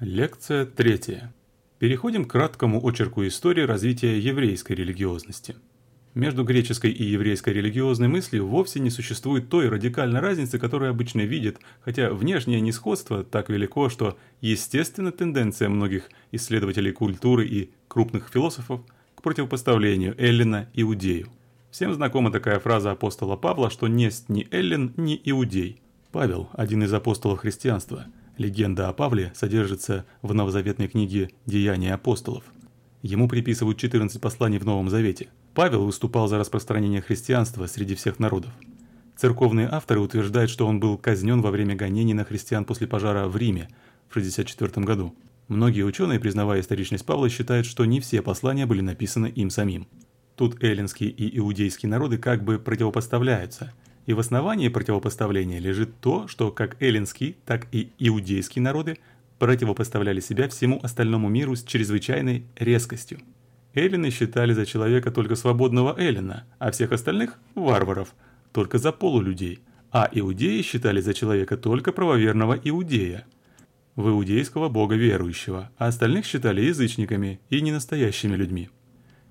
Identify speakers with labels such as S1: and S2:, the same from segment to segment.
S1: Лекция третья. Переходим к краткому очерку истории развития еврейской религиозности. Между греческой и еврейской религиозной мыслью вовсе не существует той радикальной разницы, которую обычно видят, хотя внешнее несходство так велико, что естественно тенденция многих исследователей культуры и крупных философов к противопоставлению Эллина иудею. Всем знакома такая фраза апостола Павла, что несть ни Эллин, ни иудей. Павел – один из апостолов христианства – Легенда о Павле содержится в новозаветной книге «Деяния апостолов». Ему приписывают 14 посланий в Новом Завете. Павел выступал за распространение христианства среди всех народов. Церковные авторы утверждают, что он был казнен во время гонений на христиан после пожара в Риме в 64 году. Многие ученые, признавая историчность Павла, считают, что не все послания были написаны им самим. Тут эллинские и иудейские народы как бы противопоставляются – и в основании противопоставления лежит то, что как эллинский, так и иудейские народы противопоставляли себя всему остальному миру с чрезвычайной резкостью. Эллины считали за человека только свободного Эллина, а всех остальных – варваров, только за полулюдей. А иудеи считали за человека только правоверного иудея, в иудейского бога верующего, а остальных считали язычниками и ненастоящими людьми.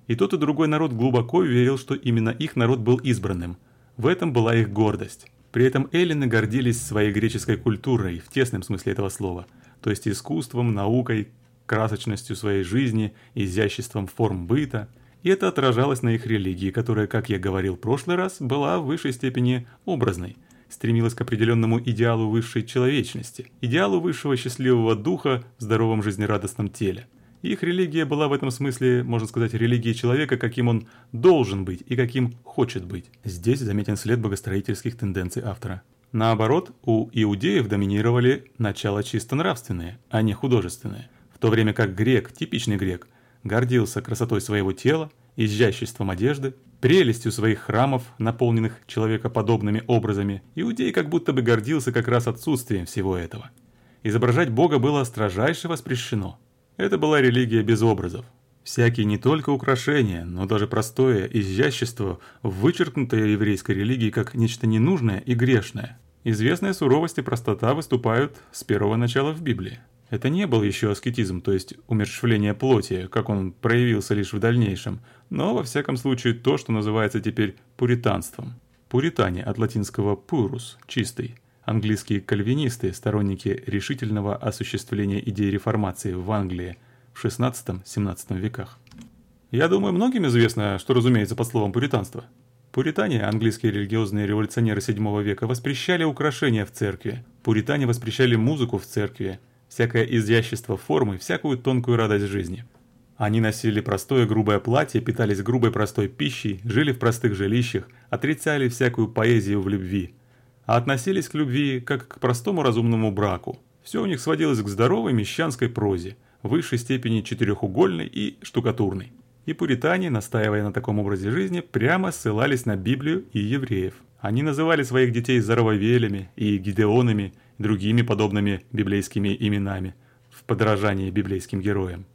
S1: И тот и другой народ глубоко верил, что именно их народ был избранным – в этом была их гордость. При этом эллины гордились своей греческой культурой в тесном смысле этого слова, то есть искусством, наукой, красочностью своей жизни, изяществом форм быта. И это отражалось на их религии, которая, как я говорил в прошлый раз, была в высшей степени образной, стремилась к определенному идеалу высшей человечности, идеалу высшего счастливого духа в здоровом жизнерадостном теле – их религия была в этом смысле, можно сказать, религией человека, каким он должен быть и каким хочет быть. Здесь заметен след богостроительских тенденций автора. Наоборот, у иудеев доминировали начала чисто нравственные, а не художественные. В то время как грек, типичный грек, гордился красотой своего тела, изяществом одежды, прелестью своих храмов, наполненных человекоподобными образами, иудей как будто бы гордился как раз отсутствием всего этого. Изображать Бога было строжайше воспрещено – это была религия без образов. Всякие не только украшения, но даже простое изящество, вычеркнутое еврейской религией как нечто ненужное и грешное. Известная суровость и простота выступают с первого начала в Библии. Это не был еще аскетизм, то есть умерщвление плоти, как он проявился лишь в дальнейшем, но во всяком случае то, что называется теперь пуританством. Пуритане от латинского «purus» – «чистый», Английские кальвинисты, сторонники решительного осуществления идей реформации в Англии в XVI-XVII веках. Я думаю, многим известно, что разумеется под словом «пуританство». Пуритане, английские религиозные революционеры VII века, воспрещали украшения в церкви. Пуритане воспрещали музыку в церкви, всякое изящество формы, всякую тонкую радость жизни. Они носили простое грубое платье, питались грубой простой пищей, жили в простых жилищах, отрицали всякую поэзию в любви – а относились к любви как к простому разумному браку. Все у них сводилось к здоровой мещанской прозе, в высшей степени четырехугольной и штукатурной. И пуритане, настаивая на таком образе жизни, прямо ссылались на Библию и евреев. Они называли своих детей Зарававелями и Гидеонами другими подобными библейскими именами в подражании библейским героям.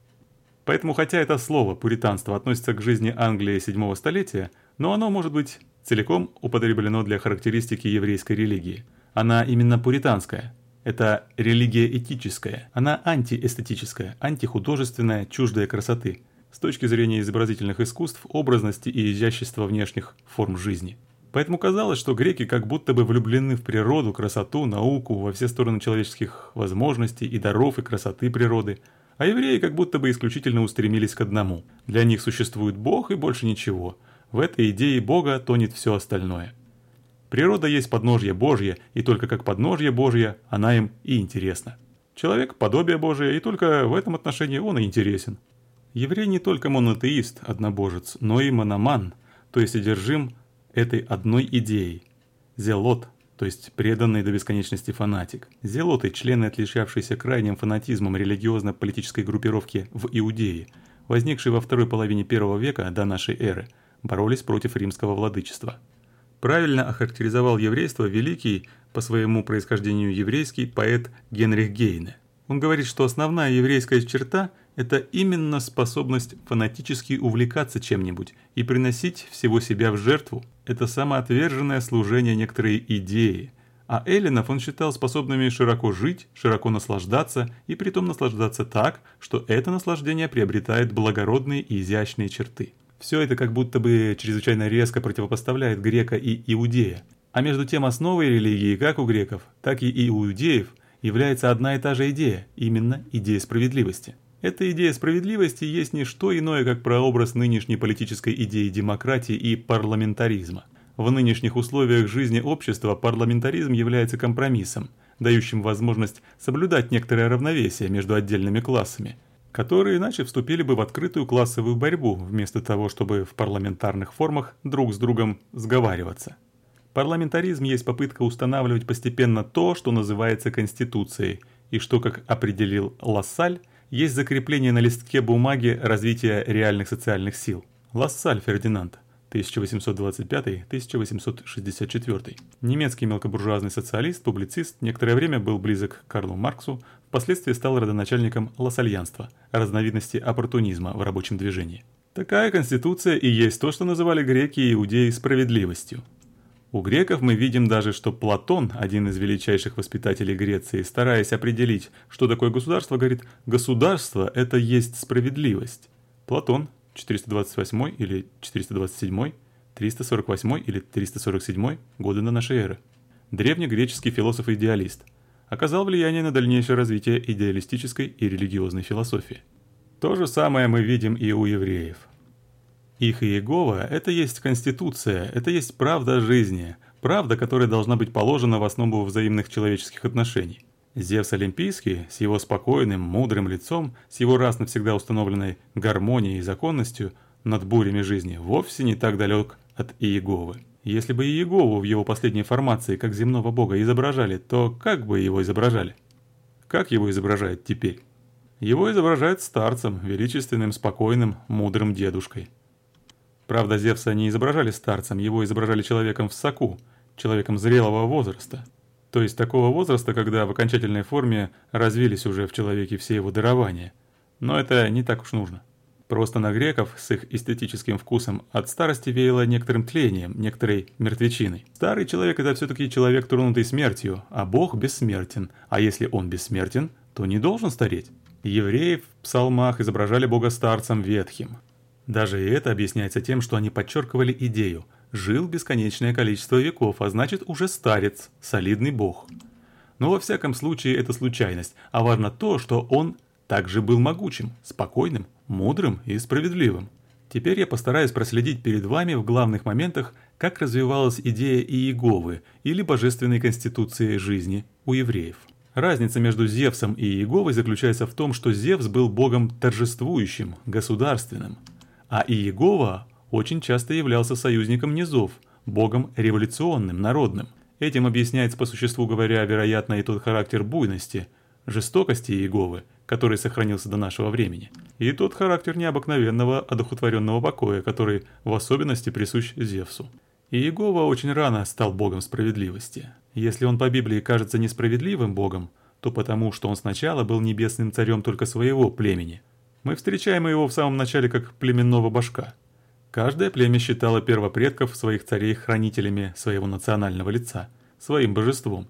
S1: Поэтому, хотя это слово «пуританство» относится к жизни Англии седьмого столетия, но оно может быть целиком употреблено для характеристики еврейской религии. Она именно пуританская. Это религия этическая. Она антиэстетическая, антихудожественная, чуждая красоты. С точки зрения изобразительных искусств, образности и изящества внешних форм жизни. Поэтому казалось, что греки как будто бы влюблены в природу, красоту, науку, во все стороны человеческих возможностей и даров и красоты природы, а евреи как будто бы исключительно устремились к одному. Для них существует Бог и больше ничего – в этой идее Бога тонет все остальное. Природа есть подножье Божье, и только как подножье Божье она им и интересна. Человек – подобие Божие, и только в этом отношении он и интересен. Еврей не только монотеист, однобожец, но и мономан, то есть одержим этой одной идеей. Зелот, то есть преданный до бесконечности фанатик. Зелоты – члены, отличавшиеся крайним фанатизмом религиозно-политической группировки в Иудее, возникшей во второй половине первого века до нашей эры – боролись против римского владычества. Правильно охарактеризовал еврейство великий по своему происхождению еврейский поэт Генрих Гейне. Он говорит, что основная еврейская черта – это именно способность фанатически увлекаться чем-нибудь и приносить всего себя в жертву. Это самоотверженное служение некоторой идеи, а эллинов он считал способными широко жить, широко наслаждаться и притом наслаждаться так, что это наслаждение приобретает благородные и изящные черты. Все это как будто бы чрезвычайно резко противопоставляет грека и иудея. А между тем основой религии как у греков, так и у иудеев является одна и та же идея, именно идея справедливости. Эта идея справедливости есть не что иное, как прообраз нынешней политической идеи демократии и парламентаризма. В нынешних условиях жизни общества парламентаризм является компромиссом, дающим возможность соблюдать некоторое равновесие между отдельными классами, которые иначе вступили бы в открытую классовую борьбу, вместо того, чтобы в парламентарных формах друг с другом сговариваться. Парламентаризм есть попытка устанавливать постепенно то, что называется Конституцией, и что, как определил Лассаль, есть закрепление на листке бумаги развития реальных социальных сил. Лассаль Фердинанд – 1825-1864. Немецкий мелкобуржуазный социалист, публицист, некоторое время был близок к Карлу Марксу, впоследствии стал родоначальником лассальянства, разновидности оппортунизма в рабочем движении. Такая конституция и есть то, что называли греки и иудеи справедливостью. У греков мы видим даже, что Платон, один из величайших воспитателей Греции, стараясь определить, что такое государство, говорит «государство – это есть справедливость». Платон, 428 или 427, 348 или 347 годы до нашей эры. Древнегреческий философ-идеалист. Оказал влияние на дальнейшее развитие идеалистической и религиозной философии. То же самое мы видим и у евреев. Их Иегова – это есть конституция, это есть правда жизни, правда, которая должна быть положена в основу взаимных человеческих отношений. Зевс Олимпийский с его спокойным, мудрым лицом, с его раз навсегда установленной гармонией и законностью над бурями жизни, вовсе не так далек от Иеговы. Если бы Иегову в его последней формации как земного бога изображали, то как бы его изображали? Как его изображают теперь? Его изображают старцем, величественным, спокойным, мудрым дедушкой. Правда, Зевса не изображали старцем, его изображали человеком в соку, человеком зрелого возраста – то есть такого возраста, когда в окончательной форме развились уже в человеке все его дарования. Но это не так уж нужно. Просто на греков с их эстетическим вкусом от старости веяло некоторым тлением, некоторой мертвечиной. Старый человек – это все-таки человек, тронутый смертью, а Бог бессмертен. А если он бессмертен, то не должен стареть. Евреи в псалмах изображали Бога старцем ветхим. Даже и это объясняется тем, что они подчеркивали идею – жил бесконечное количество веков, а значит уже старец, солидный бог. Но во всяком случае это случайность, а важно то, что он также был могучим, спокойным, мудрым и справедливым. Теперь я постараюсь проследить перед вами в главных моментах, как развивалась идея Иеговы или божественной конституции жизни у евреев. Разница между Зевсом и Иеговой заключается в том, что Зевс был богом торжествующим, государственным, а Иегова очень часто являлся союзником низов, богом революционным, народным. Этим объясняется по существу говоря, вероятно, и тот характер буйности, жестокости Иеговы, который сохранился до нашего времени, и тот характер необыкновенного одухотворенного покоя, который в особенности присущ Зевсу. Иегова очень рано стал богом справедливости. Если он по Библии кажется несправедливым богом, то потому, что он сначала был небесным царем только своего племени. Мы встречаем его в самом начале как племенного башка – Каждое племя считало первопредков своих царей хранителями своего национального лица, своим божеством.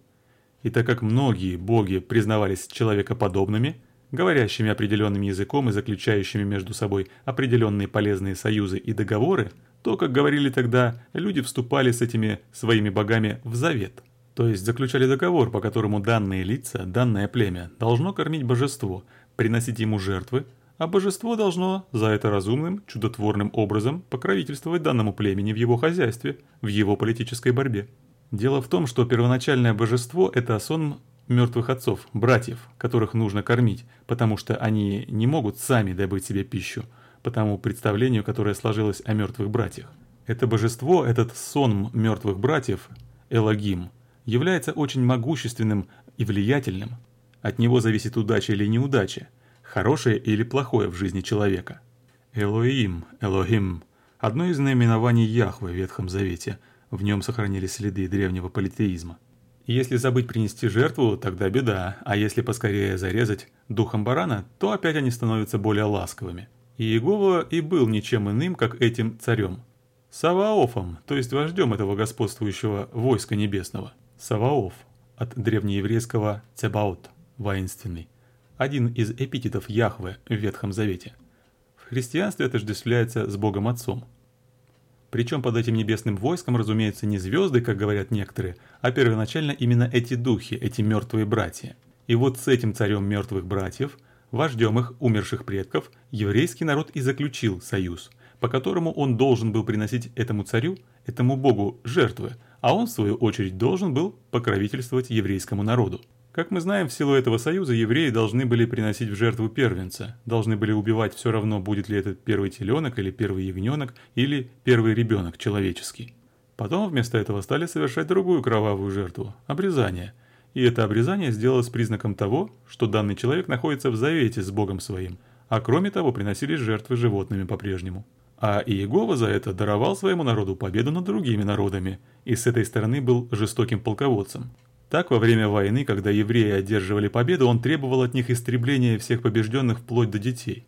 S1: И так как многие боги признавались человекоподобными, говорящими определенным языком и заключающими между собой определенные полезные союзы и договоры, то, как говорили тогда, люди вступали с этими своими богами в завет. То есть заключали договор, по которому данные лица, данное племя должно кормить божество, приносить ему жертвы, а божество должно за это разумным, чудотворным образом покровительствовать данному племени в его хозяйстве, в его политической борьбе. Дело в том, что первоначальное божество – это сон мертвых отцов, братьев, которых нужно кормить, потому что они не могут сами добыть себе пищу, по тому представлению, которое сложилось о мертвых братьях. Это божество, этот сон мертвых братьев, Элогим, является очень могущественным и влиятельным. От него зависит удача или неудача – хорошее или плохое в жизни человека. Элоим, Элохим – одно из наименований Яхвы в Ветхом Завете, в нем сохранились следы древнего политеизма. Если забыть принести жертву, тогда беда, а если поскорее зарезать духом барана, то опять они становятся более ласковыми. Иегова и был ничем иным, как этим царем. Саваофом, то есть вождем этого господствующего войска небесного. Саваоф от древнееврейского «цебаот» – «воинственный», один из эпитетов Яхве в Ветхом Завете. В христианстве отождествляется с Богом Отцом. Причем под этим небесным войском, разумеется, не звезды, как говорят некоторые, а первоначально именно эти духи, эти мертвые братья. И вот с этим царем мертвых братьев, вождем их умерших предков, еврейский народ и заключил союз, по которому он должен был приносить этому царю, этому богу, жертвы, а он, в свою очередь, должен был покровительствовать еврейскому народу. Как мы знаем, в силу этого союза евреи должны были приносить в жертву первенца, должны были убивать все равно, будет ли этот первый теленок или первый ягненок или первый ребенок человеческий. Потом вместо этого стали совершать другую кровавую жертву – обрезание. И это обрезание сделалось признаком того, что данный человек находится в завете с Богом своим, а кроме того приносились жертвы животными по-прежнему. А Иегова за это даровал своему народу победу над другими народами, и с этой стороны был жестоким полководцем. Так, во время войны, когда евреи одерживали победу, он требовал от них истребления всех побежденных вплоть до детей.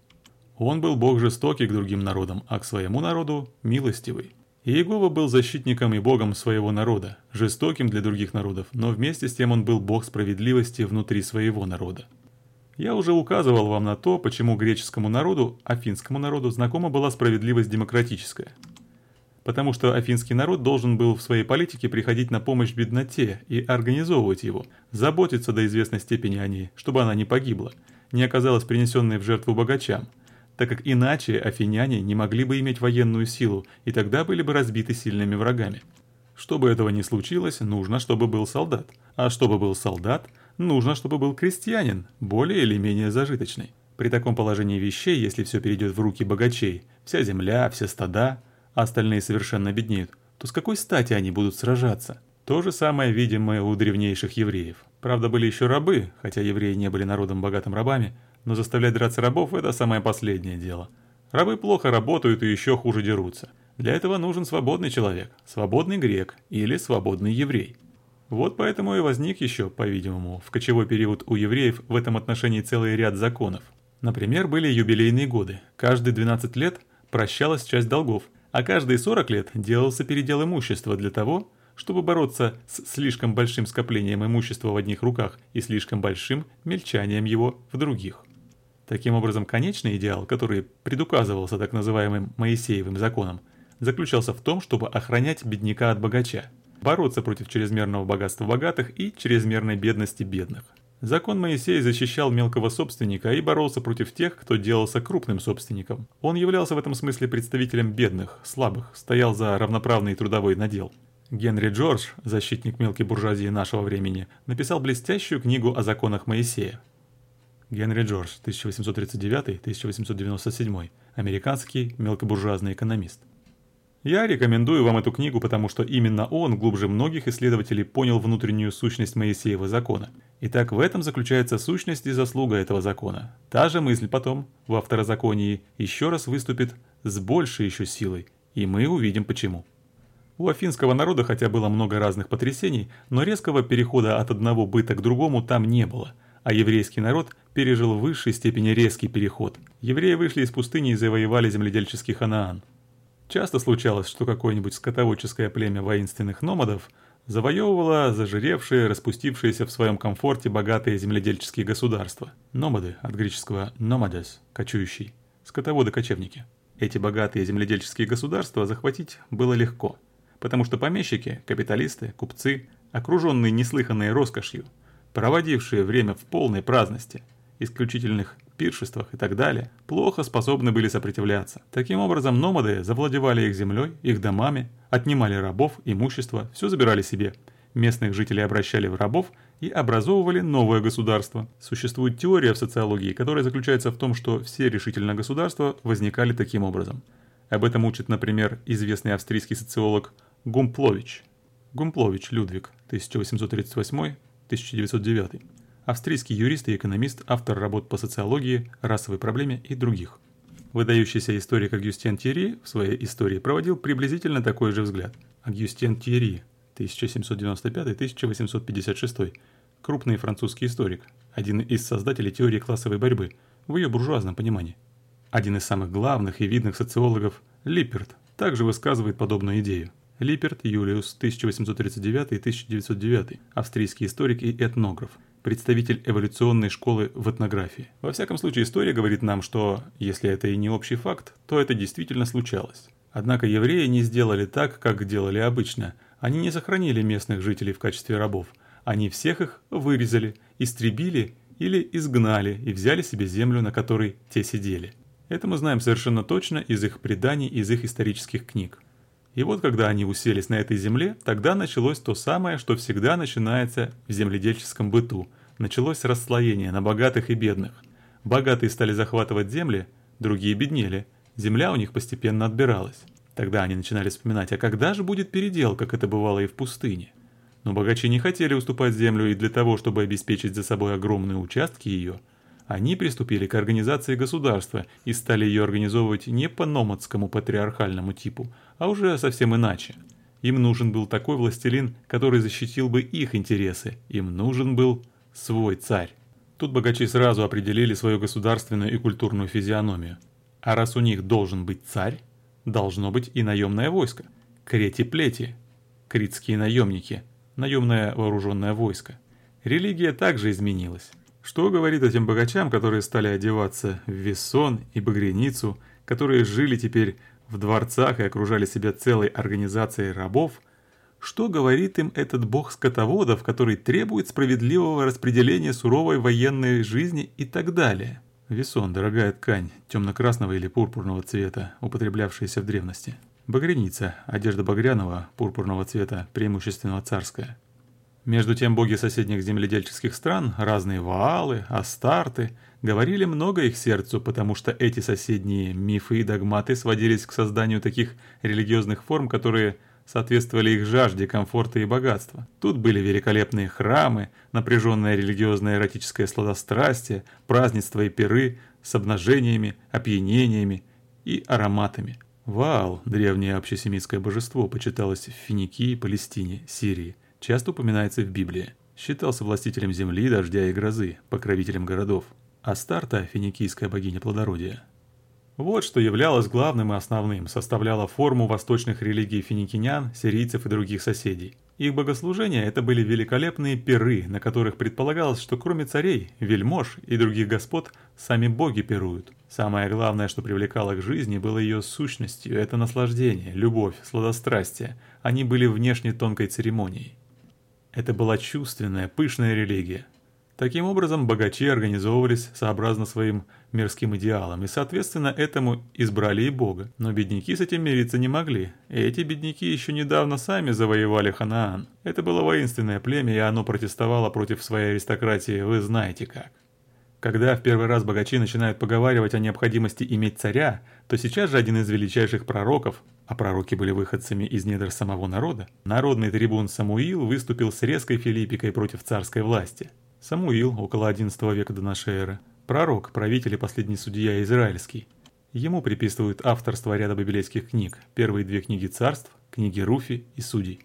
S1: Он был бог жестокий к другим народам, а к своему народу – милостивый. Иегова был защитником и богом своего народа, жестоким для других народов, но вместе с тем он был бог справедливости внутри своего народа. Я уже указывал вам на то, почему греческому народу, афинскому народу, знакома была справедливость демократическая – потому что афинский народ должен был в своей политике приходить на помощь бедноте и организовывать его, заботиться до известной степени о ней, чтобы она не погибла, не оказалась принесенной в жертву богачам, так как иначе афиняне не могли бы иметь военную силу и тогда были бы разбиты сильными врагами. Чтобы этого не случилось, нужно, чтобы был солдат, а чтобы был солдат, нужно, чтобы был крестьянин, более или менее зажиточный. При таком положении вещей, если все перейдет в руки богачей, вся земля, все стада – а остальные совершенно обеднеют, то с какой стати они будут сражаться? То же самое видимое у древнейших евреев. Правда, были еще рабы, хотя евреи не были народом богатым рабами, но заставлять драться рабов – это самое последнее дело. Рабы плохо работают и еще хуже дерутся. Для этого нужен свободный человек, свободный грек или свободный еврей. Вот поэтому и возник еще, по-видимому, в кочевой период у евреев в этом отношении целый ряд законов. Например, были юбилейные годы. Каждые 12 лет прощалась часть долгов, а каждые 40 лет делался передел имущества для того, чтобы бороться с слишком большим скоплением имущества в одних руках и слишком большим мельчанием его в других. Таким образом, конечный идеал, который предуказывался так называемым Моисеевым законом, заключался в том, чтобы охранять бедняка от богача, бороться против чрезмерного богатства богатых и чрезмерной бедности бедных. Закон Моисея защищал мелкого собственника и боролся против тех, кто делался крупным собственником. Он являлся в этом смысле представителем бедных, слабых, стоял за равноправный трудовой надел. Генри Джордж, защитник мелкой буржуазии нашего времени, написал блестящую книгу о законах Моисея. Генри Джордж, 1839-1897, американский мелкобуржуазный экономист. Я рекомендую вам эту книгу, потому что именно он, глубже многих исследователей, понял внутреннюю сущность Моисеева закона. Итак, в этом заключается сущность и заслуга этого закона. Та же мысль потом, во второзаконии, еще раз выступит с большей еще силой, и мы увидим почему. У афинского народа хотя было много разных потрясений, но резкого перехода от одного быта к другому там не было, а еврейский народ пережил в высшей степени резкий переход. Евреи вышли из пустыни и завоевали земледельческий Ханаан. Часто случалось, что какое-нибудь скотоводческое племя воинственных номадов завоевывало зажиревшие, распустившиеся в своем комфорте богатые земледельческие государства. Номады, от греческого «номадес» – «кочующий», скотоводы-кочевники. Эти богатые земледельческие государства захватить было легко, потому что помещики, капиталисты, купцы, окруженные неслыханной роскошью, проводившие время в полной праздности, исключительных пиршествах и так далее, плохо способны были сопротивляться. Таким образом, номады завладевали их землей, их домами, отнимали рабов, имущество, все забирали себе. Местных жителей обращали в рабов и образовывали новое государство. Существует теория в социологии, которая заключается в том, что все решительно государства возникали таким образом. Об этом учит, например, известный австрийский социолог Гумплович. Гумплович Людвиг, 1838-1909 австрийский юрист и экономист, автор работ по социологии, расовой проблеме и других. Выдающийся историк Агюстен Тьерри в своей истории проводил приблизительно такой же взгляд. Агюстен Тьерри, 1795-1856, крупный французский историк, один из создателей теории классовой борьбы в ее буржуазном понимании. Один из самых главных и видных социологов, Липперт, также высказывает подобную идею. Липерт Юлиус, 1839-1909, австрийский историк и этнограф, представитель эволюционной школы в этнографии. Во всяком случае, история говорит нам, что, если это и не общий факт, то это действительно случалось. Однако евреи не сделали так, как делали обычно. Они не сохранили местных жителей в качестве рабов. Они всех их вырезали, истребили или изгнали и взяли себе землю, на которой те сидели. Это мы знаем совершенно точно из их преданий, из их исторических книг. И вот когда они уселись на этой земле, тогда началось то самое, что всегда начинается в земледельческом быту. Началось расслоение на богатых и бедных. Богатые стали захватывать земли, другие беднели. Земля у них постепенно отбиралась. Тогда они начинали вспоминать, а когда же будет передел, как это бывало и в пустыне? Но богачи не хотели уступать землю и для того, чтобы обеспечить за собой огромные участки ее – они приступили к организации государства и стали ее организовывать не по номадскому патриархальному типу, а уже совсем иначе. Им нужен был такой властелин, который защитил бы их интересы. Им нужен был свой царь. Тут богачи сразу определили свою государственную и культурную физиономию. А раз у них должен быть царь, должно быть и наемное войско. Крети-плети, критские наемники, наемное вооруженное войско. Религия также изменилась. Что говорит этим богачам, которые стали одеваться в весон и багряницу, которые жили теперь в дворцах и окружали себя целой организацией рабов, что говорит им этот бог скотоводов, который требует справедливого распределения суровой военной жизни и так далее? Весон – дорогая ткань, темно-красного или пурпурного цвета, употреблявшаяся в древности. Багряница – одежда багряного, пурпурного цвета, преимущественно царская. Между тем боги соседних земледельческих стран, разные Ваалы, Астарты, говорили много их сердцу, потому что эти соседние мифы и догматы сводились к созданию таких религиозных форм, которые соответствовали их жажде комфорта и богатства. Тут были великолепные храмы, напряженное религиозное эротическое сладострастие, празднества и пиры с обнажениями, опьянениями и ароматами. Ваал, древнее общесемитское божество, почиталось в Финикии, Палестине, Сирии часто упоминается в Библии. Считался властителем земли, дождя и грозы, покровителем городов. Астарта – финикийская богиня плодородия. Вот что являлось главным и основным, составляло форму восточных религий финикинян, сирийцев и других соседей. Их богослужения – это были великолепные пиры, на которых предполагалось, что кроме царей, вельмож и других господ, сами боги пируют. Самое главное, что привлекало к жизни, было ее сущностью – это наслаждение, любовь, сладострастие. Они были внешне тонкой церемонией. Это была чувственная, пышная религия. Таким образом, богачи организовывались сообразно своим мирским идеалам и, соответственно, этому избрали и Бога. Но бедняки с этим мириться не могли. И эти бедняки еще недавно сами завоевали Ханаан. Это было воинственное племя, и оно протестовало против своей аристократии, вы знаете как. Когда в первый раз богачи начинают поговаривать о необходимости иметь царя, то сейчас же один из величайших пророков, а пророки были выходцами из недр самого народа, народный трибун Самуил выступил с резкой филиппикой против царской власти. Самуил, около XI века до нашей эры, пророк, правитель и последний судья израильский. Ему приписывают авторство ряда библейских книг, первые две книги царств, книги Руфи и Судей.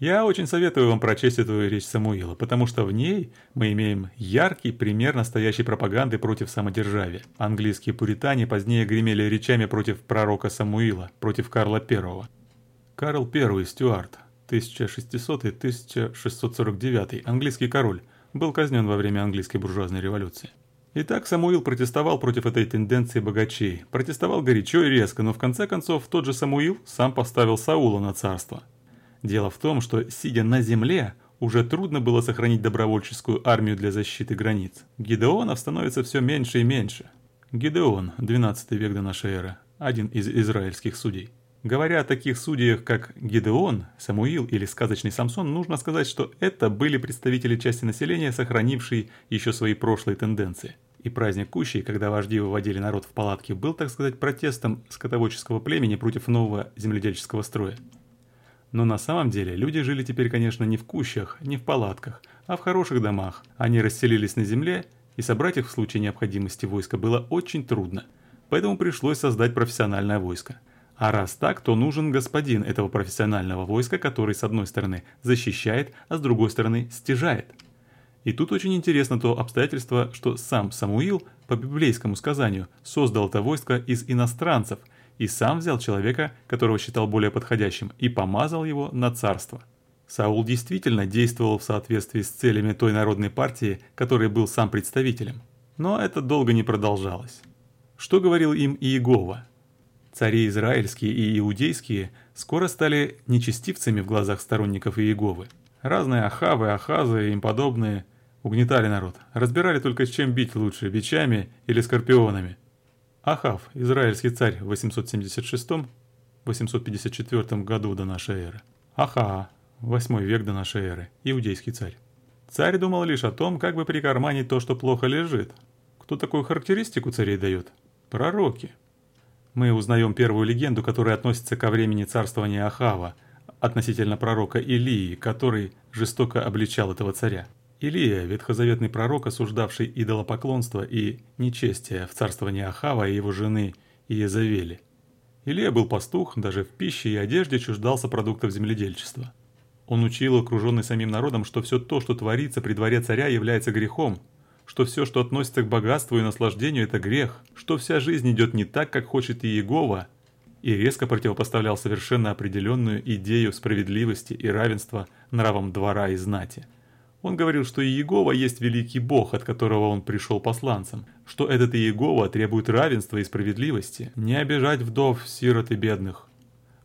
S1: Я очень советую вам прочесть эту речь Самуила, потому что в ней мы имеем яркий пример настоящей пропаганды против самодержавия. Английские пуритане позднее гремели речами против пророка Самуила, против Карла I. Карл I Стюарт, 1600-1649, английский король, был казнен во время английской буржуазной революции. Итак, Самуил протестовал против этой тенденции богачей. Протестовал горячо и резко, но в конце концов тот же Самуил сам поставил Саула на царство – Дело в том, что, сидя на земле, уже трудно было сохранить добровольческую армию для защиты границ. Гидеонов становится все меньше и меньше. Гидеон, 12 век до нашей эры, один из израильских судей. Говоря о таких судьях, как Гидеон, Самуил или сказочный Самсон, нужно сказать, что это были представители части населения, сохранившие еще свои прошлые тенденции. И праздник Кущей, когда вожди выводили народ в палатки, был, так сказать, протестом скотоводческого племени против нового земледельческого строя. Но на самом деле люди жили теперь, конечно, не в кущах, не в палатках, а в хороших домах. Они расселились на земле, и собрать их в случае необходимости войска было очень трудно. Поэтому пришлось создать профессиональное войско. А раз так, то нужен господин этого профессионального войска, который с одной стороны защищает, а с другой стороны стяжает. И тут очень интересно то обстоятельство, что сам Самуил, по библейскому сказанию, создал это войско из иностранцев – и сам взял человека, которого считал более подходящим, и помазал его на царство. Саул действительно действовал в соответствии с целями той народной партии, которой был сам представителем. Но это долго не продолжалось. Что говорил им Иегова? Цари израильские и иудейские скоро стали нечестивцами в глазах сторонников Иеговы. Разные ахавы, ахазы и им подобные угнетали народ. Разбирали только с чем бить лучше, бичами или скорпионами. Ахав, израильский царь в 876-854 году до нашей эры. Ахаа, 8 век до нашей эры, иудейский царь. Царь думал лишь о том, как бы прикарманить то, что плохо лежит. Кто такую характеристику царей дает? Пророки. Мы узнаем первую легенду, которая относится ко времени царствования Ахава, относительно пророка Илии, который жестоко обличал этого царя. Илия, ветхозаветный пророк, осуждавший идолопоклонство и нечестие в царствовании Ахава и его жены Иезавели. Илия был пастух, даже в пище и одежде чуждался продуктов земледельчества. Он учил, окруженный самим народом, что все то, что творится при дворе царя, является грехом, что все, что относится к богатству и наслаждению, это грех, что вся жизнь идет не так, как хочет Иегова, и резко противопоставлял совершенно определенную идею справедливости и равенства нравам двора и знати. Он говорил, что Иегова есть великий бог, от которого он пришел посланцем, что этот Иегова требует равенства и справедливости, не обижать вдов, сирот и бедных.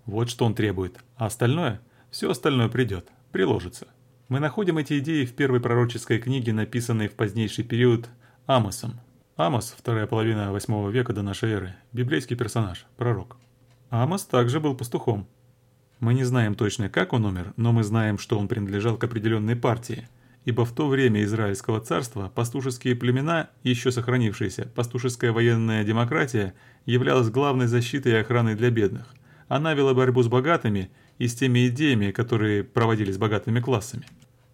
S1: Вот что он требует, а остальное – все остальное придет, приложится. Мы находим эти идеи в первой пророческой книге, написанной в позднейший период Амосом. Амос, вторая половина восьмого века до нашей эры, библейский персонаж, пророк. Амос также был пастухом. Мы не знаем точно, как он умер, но мы знаем, что он принадлежал к определенной партии, ибо в то время Израильского царства пастушеские племена, еще сохранившиеся, пастушеская военная демократия, являлась главной защитой и охраной для бедных. Она вела борьбу с богатыми – и с теми идеями, которые проводились богатыми классами.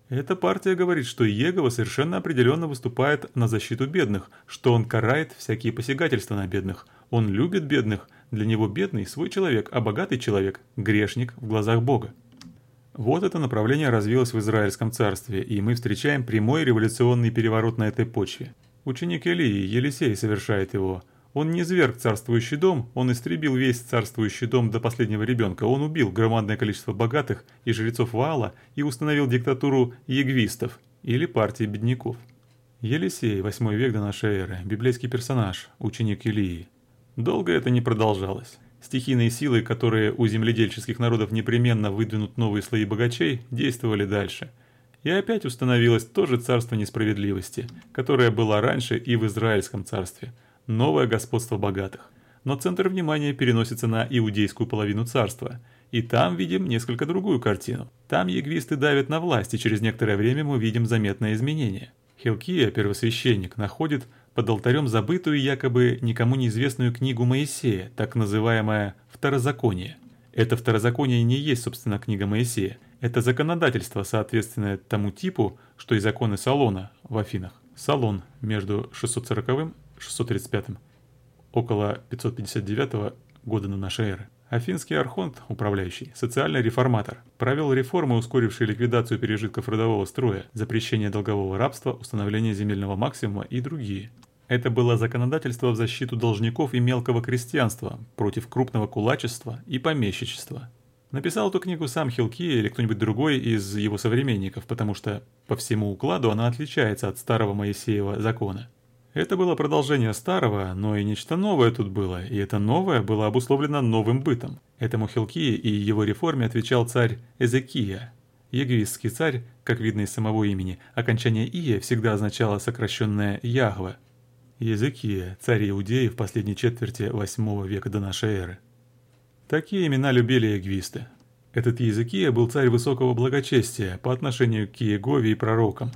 S1: Эта партия говорит, что Иегова совершенно определенно выступает на защиту бедных, что он карает всякие посягательства на бедных. Он любит бедных, для него бедный – свой человек, а богатый человек – грешник в глазах Бога. Вот это направление развилось в Израильском царстве, и мы встречаем прямой революционный переворот на этой почве. Ученик Илии, Елисей, совершает его – он не зверг царствующий дом, он истребил весь царствующий дом до последнего ребенка. Он убил громадное количество богатых и жрецов Ваала и установил диктатуру егвистов или партии бедняков. Елисей, 8 век до нашей эры, библейский персонаж, ученик Илии. Долго это не продолжалось. Стихийные силы, которые у земледельческих народов непременно выдвинут новые слои богачей, действовали дальше. И опять установилось то же царство несправедливости, которое было раньше и в Израильском царстве – новое господство богатых. Но центр внимания переносится на иудейскую половину царства. И там видим несколько другую картину. Там егвисты давят на власть, и через некоторое время мы видим заметное изменение. Хилкия, первосвященник, находит под алтарем забытую якобы никому неизвестную книгу Моисея, так называемое «Второзаконие». Это второзаконие не есть, собственно, книга Моисея. Это законодательство, соответственное тому типу, что и законы Салона в Афинах. Салон между 640 635 около 559 года на нашей эры. Афинский архонт, управляющий, социальный реформатор, провел реформы, ускорившие ликвидацию пережитков родового строя, запрещение долгового рабства, установление земельного максимума и другие. Это было законодательство в защиту должников и мелкого крестьянства против крупного кулачества и помещичества. Написал эту книгу сам Хилки или кто-нибудь другой из его современников, потому что по всему укладу она отличается от старого Моисеева закона. Это было продолжение старого, но и нечто новое тут было, и это новое было обусловлено новым бытом. Этому Хилкии и его реформе отвечал царь Эзекия. Егвистский царь, как видно из самого имени, окончание «ия» всегда означало сокращенное «ягва». Езекия, царь Иудеи в последней четверти восьмого века до нашей эры. Такие имена любили егвисты. Этот Езекия был царь высокого благочестия по отношению к Иегове и пророкам.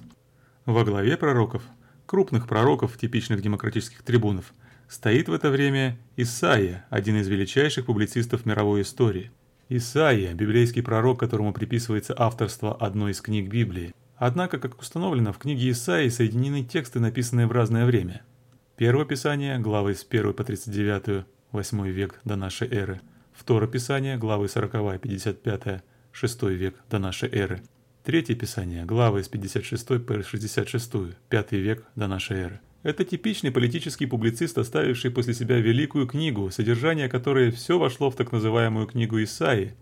S1: Во главе пророков крупных пророков, типичных демократических трибунов, стоит в это время Исаия, один из величайших публицистов мировой истории. Исаия – библейский пророк, которому приписывается авторство одной из книг Библии. Однако, как установлено, в книге Исаии соединены тексты, написанные в разное время. Первое Писание, главы с 1 по 39, 8 век до нашей эры. Второе Писание, главы 40, 55, 6 век до нашей эры. Третье Писание, главы с 56 по 66, 5 век до нашей эры. Это типичный политический публицист, оставивший после себя великую книгу, содержание которой все вошло в так называемую книгу Исаи.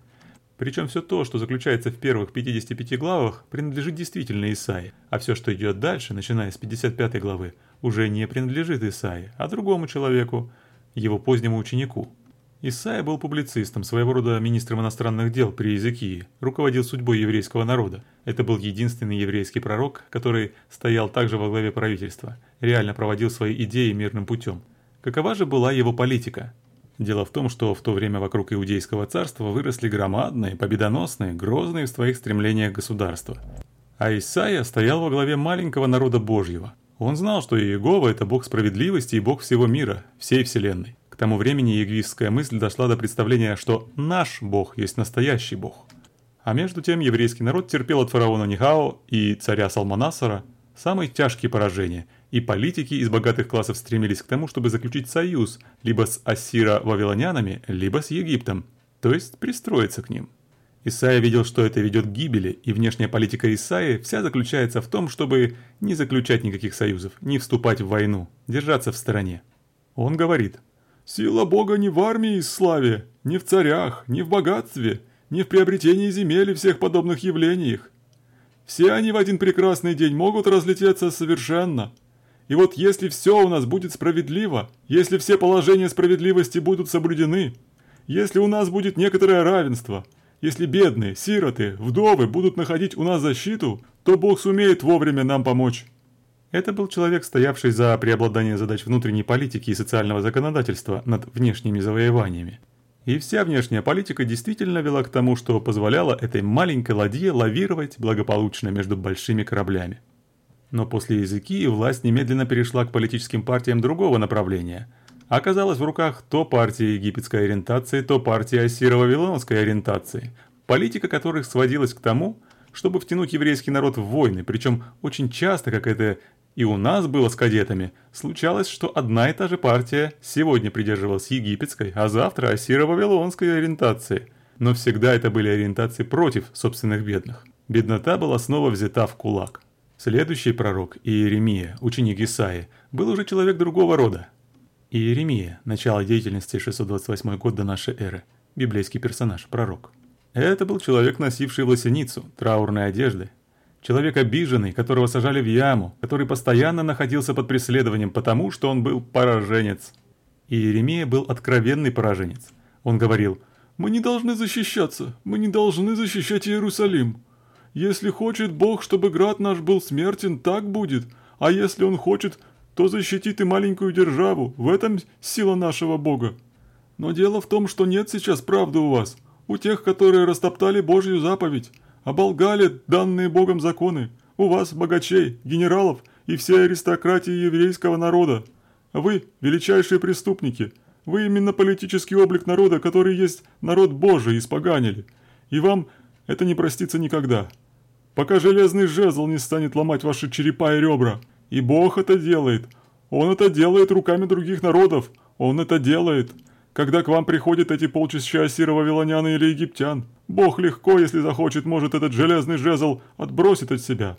S1: Причем все то, что заключается в первых 55 главах, принадлежит действительно Исаи, а все, что идет дальше, начиная с 55 главы, уже не принадлежит Исаи, а другому человеку, его позднему ученику. Исаия был публицистом, своего рода министром иностранных дел при Иезекии, руководил судьбой еврейского народа. Это был единственный еврейский пророк, который стоял также во главе правительства, реально проводил свои идеи мирным путем. Какова же была его политика? Дело в том, что в то время вокруг Иудейского царства выросли громадные, победоносные, грозные в своих стремлениях государства. А Исаия стоял во главе маленького народа Божьего. Он знал, что Иегова – это Бог справедливости и Бог всего мира, всей вселенной тому времени егвистская мысль дошла до представления, что наш Бог есть настоящий Бог. А между тем еврейский народ терпел от фараона Нихао и царя Салманасара самые тяжкие поражения, и политики из богатых классов стремились к тому, чтобы заключить союз либо с ассиро-вавилонянами, либо с Египтом, то есть пристроиться к ним. Исаия видел, что это ведет к гибели, и внешняя политика Исаии вся заключается в том, чтобы не заключать никаких союзов, не вступать в войну, держаться в стороне. Он говорит – Сила Бога не в армии и славе, не в царях, не в богатстве, не в приобретении земель и всех подобных явлениях. Все они в один прекрасный день могут разлететься совершенно. И вот если все у нас будет справедливо, если все положения справедливости будут соблюдены, если у нас будет некоторое равенство, если бедные, сироты, вдовы будут находить у нас защиту, то Бог сумеет вовремя нам помочь. Это был человек, стоявший за преобладание задач внутренней политики и социального законодательства над внешними завоеваниями. И вся внешняя политика действительно вела к тому, что позволяла этой маленькой ладье лавировать благополучно между большими кораблями. Но после языки власть немедленно перешла к политическим партиям другого направления. Оказалась в руках то партии египетской ориентации, то партии ассиро-вавилонской ориентации, политика которых сводилась к тому, чтобы втянуть еврейский народ в войны, причем очень часто, как это и у нас было с кадетами. Случалось, что одна и та же партия сегодня придерживалась египетской, а завтра ассиро-вавилонской ориентации. Но всегда это были ориентации против собственных бедных. Беднота была снова взята в кулак. Следующий пророк, Иеремия, ученик Исаи, был уже человек другого рода. Иеремия, начало деятельности 628 год до нашей эры, библейский персонаж, пророк. Это был человек, носивший власеницу, траурные одежды, Человек обиженный, которого сажали в яму, который постоянно находился под преследованием, потому что он был пораженец. Иеремия был откровенный пораженец. Он говорил, «Мы не должны защищаться, мы не должны защищать Иерусалим. Если хочет Бог, чтобы град наш был смертен, так будет, а если Он хочет, то защитит и маленькую державу, в этом сила нашего Бога. Но дело в том, что нет сейчас правды у вас, у тех, которые растоптали Божью заповедь, оболгали данные Богом законы. У вас, богачей, генералов и всей аристократии еврейского народа. Вы – величайшие преступники. Вы именно политический облик народа, который есть народ Божий, испоганили. И вам это не простится никогда. Пока железный жезл не станет ломать ваши черепа и ребра. И Бог это делает. Он это делает руками других народов. Он это делает. Когда к вам приходят эти полчища ассиро-вавилонян или египтян, Бог легко, если захочет, может этот железный жезл отбросить от себя.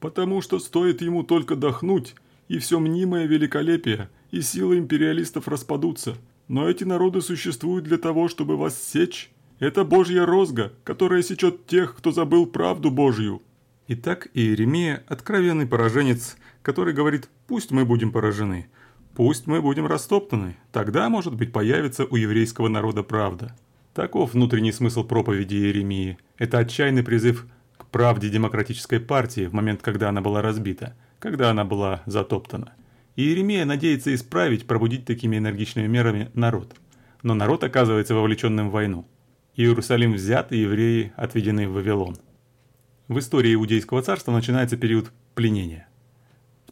S1: Потому что стоит ему только дохнуть, и все мнимое великолепие и силы империалистов распадутся. Но эти народы существуют для того, чтобы вас сечь. Это Божья розга, которая сечет тех, кто забыл правду Божью. Итак, Иеремия – откровенный пораженец, который говорит «пусть мы будем поражены», Пусть мы будем растоптаны, тогда, может быть, появится у еврейского народа правда. Таков внутренний смысл проповеди Иеремии. Это отчаянный призыв к правде демократической партии в момент, когда она была разбита, когда она была затоптана. Иеремия надеется исправить, пробудить такими энергичными мерами народ. Но народ оказывается вовлеченным в войну. Иерусалим взят, и евреи отведены в Вавилон. В истории Иудейского царства начинается период пленения –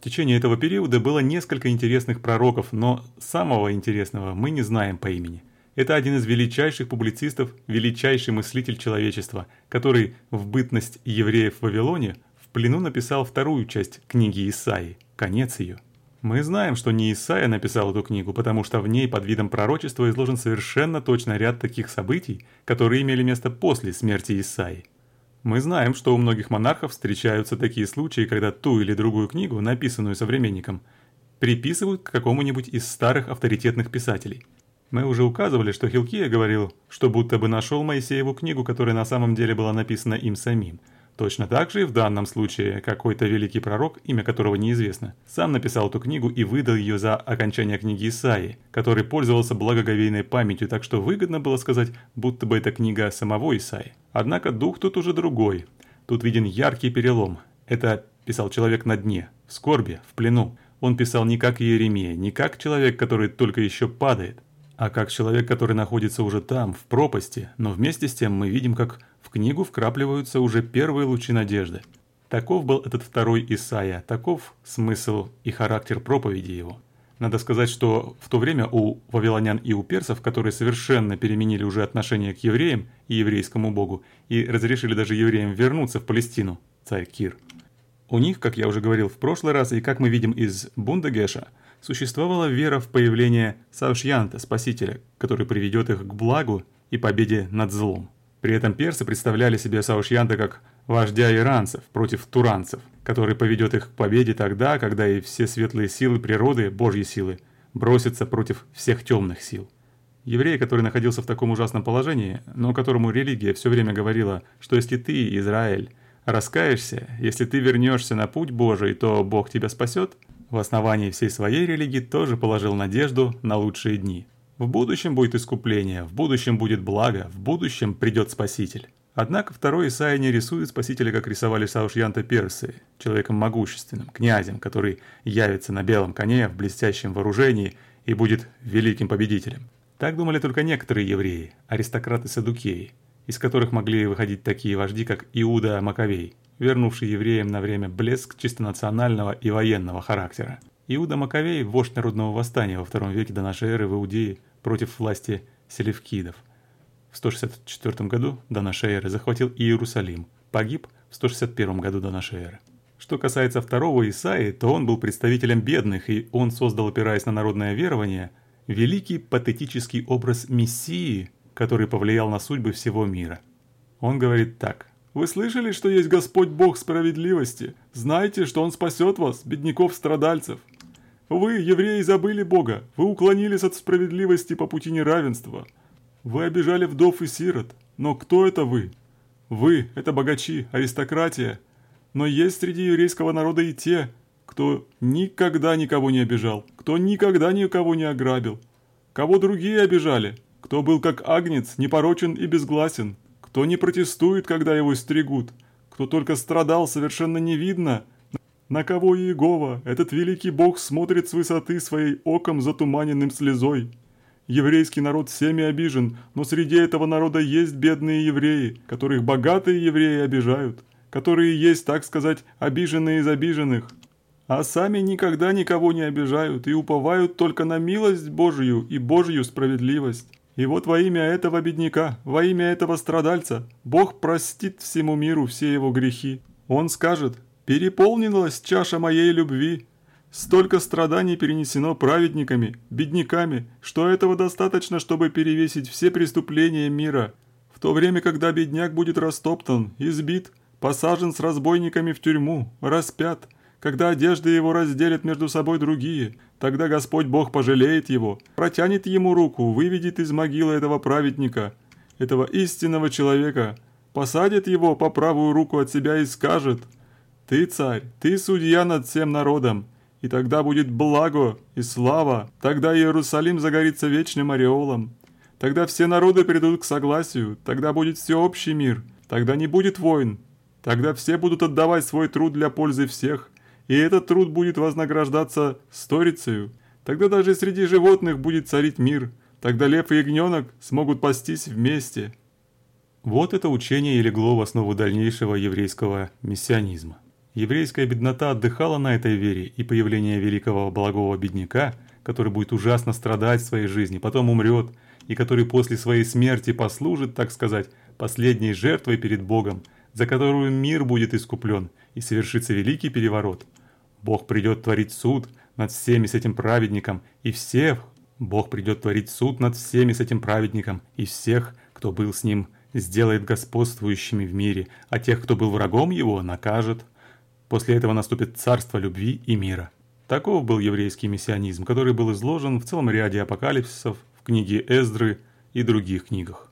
S1: в течение этого периода было несколько интересных пророков, но самого интересного мы не знаем по имени. Это один из величайших публицистов, величайший мыслитель человечества, который в бытность евреев в Вавилоне в плену написал вторую часть книги Исаи, конец ее. Мы знаем, что не Исаия написал эту книгу, потому что в ней под видом пророчества изложен совершенно точно ряд таких событий, которые имели место после смерти Исаи. Мы знаем, что у многих монархов встречаются такие случаи, когда ту или другую книгу, написанную современником, приписывают к какому-нибудь из старых авторитетных писателей. Мы уже указывали, что Хилкия говорил, что будто бы нашел Моисееву книгу, которая на самом деле была написана им самим. Точно так же и в данном случае какой-то великий пророк, имя которого неизвестно, сам написал эту книгу и выдал ее за окончание книги Исаии, который пользовался благоговейной памятью, так что выгодно было сказать, будто бы это книга самого Исаии. Однако дух тут уже другой. Тут виден яркий перелом. Это писал человек на дне, в скорби, в плену. Он писал не как Иеремия, не как человек, который только еще падает, а как человек, который находится уже там, в пропасти, но вместе с тем мы видим, как в книгу вкрапливаются уже первые лучи надежды. Таков был этот второй Исаия, таков смысл и характер проповеди его. Надо сказать, что в то время у вавилонян и у персов, которые совершенно переменили уже отношение к евреям и еврейскому богу, и разрешили даже евреям вернуться в Палестину, царь Кир, у них, как я уже говорил в прошлый раз, и как мы видим из Бундагеша, существовала вера в появление Саушьянта, спасителя, который приведет их к благу и победе над злом. При этом персы представляли себе Саушьянта как вождя иранцев против туранцев, который поведет их к победе тогда, когда и все светлые силы природы, божьи силы, бросятся против всех темных сил. Еврей, который находился в таком ужасном положении, но которому религия все время говорила, что если ты, Израиль, раскаешься, если ты вернешься на путь Божий, то Бог тебя спасет, в основании всей своей религии тоже положил надежду на лучшие дни. В будущем будет искупление, в будущем будет благо, в будущем придет Спаситель. Однако второй Исаия не рисует Спасителя, как рисовали Саушьянта Персы, человеком могущественным, князем, который явится на белом коне в блестящем вооружении и будет великим победителем. Так думали только некоторые евреи, аристократы-садукеи, из которых могли выходить такие вожди, как Иуда Маковей, вернувший евреям на время блеск чисто национального и военного характера. Иуда Маковей – вождь народного восстания во втором веке до нашей эры в Иудее против власти селевкидов. В 164 году до нашей эры захватил Иерусалим, погиб в 161 году до нашей эры. Что касается второго Исаи, то он был представителем бедных, и он создал, опираясь на народное верование, великий патетический образ Мессии – который повлиял на судьбы всего мира. Он говорит так. «Вы слышали, что есть Господь Бог справедливости? Знаете, что Он спасет вас, бедняков-страдальцев? Вы, евреи, забыли Бога, вы уклонились от справедливости по пути неравенства. Вы обижали вдов и сирот. Но кто это вы? Вы – это богачи, аристократия. Но есть среди еврейского народа и те, кто никогда никого не обижал, кто никогда никого не ограбил. Кого другие обижали, кто был как агнец, непорочен и безгласен, кто не протестует, когда его стригут, кто только страдал совершенно не видно, на кого Иегова, этот великий бог, смотрит с высоты своей оком затуманенным слезой. Еврейский народ всеми обижен, но среди этого народа есть бедные евреи, которых богатые евреи обижают, которые есть, так сказать, обиженные из обиженных, а сами никогда никого не обижают и уповают только на милость Божию и Божью справедливость. И вот во имя этого бедняка, во имя этого страдальца, Бог простит всему миру все его грехи. Он скажет, «Переполнилась чаша моей любви, Столько страданий перенесено праведниками, бедняками, что этого достаточно, чтобы перевесить все преступления мира. В то время, когда бедняк будет растоптан, избит, посажен с разбойниками в тюрьму, распят, когда одежды его разделят между собой другие, тогда Господь Бог пожалеет его, протянет ему руку, выведет из могилы этого праведника, этого истинного человека, посадит его по правую руку от себя и скажет «Ты царь, ты судья над всем народом, и тогда будет благо и слава, тогда Иерусалим загорится вечным ореолом, тогда все народы придут к согласию, тогда будет всеобщий мир, тогда не будет войн, тогда все будут отдавать свой труд для пользы всех, и этот труд будет вознаграждаться сторицею. Тогда даже среди животных будет царить мир. Тогда лев и ягненок смогут пастись вместе. Вот это учение и легло в основу дальнейшего еврейского мессианизма. Еврейская беднота отдыхала на этой вере, и появление великого благого бедняка, который будет ужасно страдать в своей жизни, потом умрет, и который после своей смерти послужит, так сказать, последней жертвой перед Богом, за которую мир будет искуплен, и совершится великий переворот. Бог придет творить суд над всеми с этим праведником, и всех, Бог придет творить суд над всеми с этим праведником, и всех, кто был с ним, сделает господствующими в мире, а тех, кто был врагом его, накажет. После этого наступит царство любви и мира. Таков был еврейский мессианизм, который был изложен в целом ряде апокалипсисов, в книге Эздры и других книгах.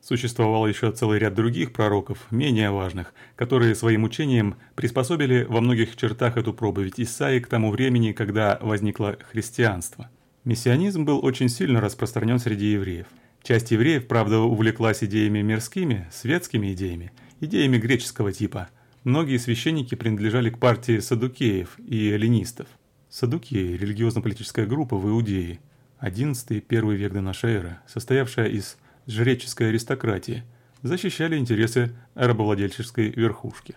S1: Существовал еще целый ряд других пророков, менее важных, которые своим учением приспособили во многих чертах эту проповедь Исаи к тому времени, когда возникло христианство. Мессианизм был очень сильно распространен среди евреев. Часть евреев, правда, увлеклась идеями мирскими, светскими идеями, идеями греческого типа. Многие священники принадлежали к партии садукеев и эллинистов. Садукеи – религиозно-политическая группа в Иудее, 11-1 век до нашей эры, состоявшая из жреческой аристократии, защищали интересы рабовладельческой верхушки.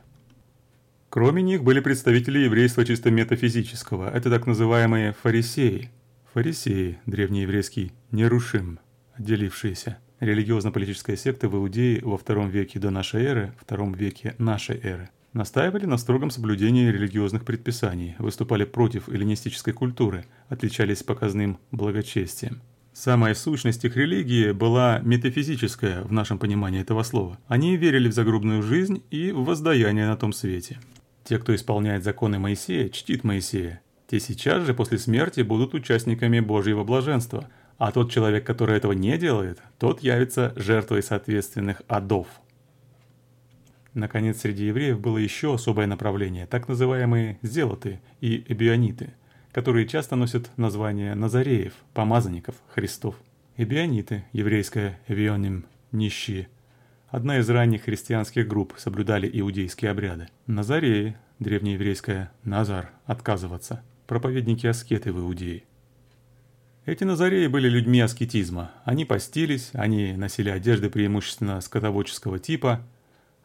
S1: Кроме них были представители еврейства чисто метафизического, это так называемые фарисеи. Фарисеи, древнееврейский «нерушим», отделившиеся. Религиозно-политическая секта в Иудее во втором веке до нашей эры, втором веке нашей эры. Настаивали на строгом соблюдении религиозных предписаний, выступали против эллинистической культуры, отличались показным благочестием. Самая сущность их религии была метафизическая в нашем понимании этого слова. Они верили в загробную жизнь и в воздаяние на том свете. Те, кто исполняет законы Моисея, чтит Моисея. Те сейчас же после смерти будут участниками Божьего блаженства, а тот человек, который этого не делает, тот явится жертвой соответственных адов. Наконец, среди евреев было еще особое направление, так называемые «зелоты» и «эбиониты», которые часто носят название Назареев, помазанников, Христов. Эбиониты, еврейское «эвионим» – нищие. Одна из ранних христианских групп соблюдали иудейские обряды. Назареи, древнееврейское «назар» – отказываться, проповедники-аскеты в Иудее. Эти назареи были людьми аскетизма. Они постились, они носили одежды преимущественно скотоводческого типа –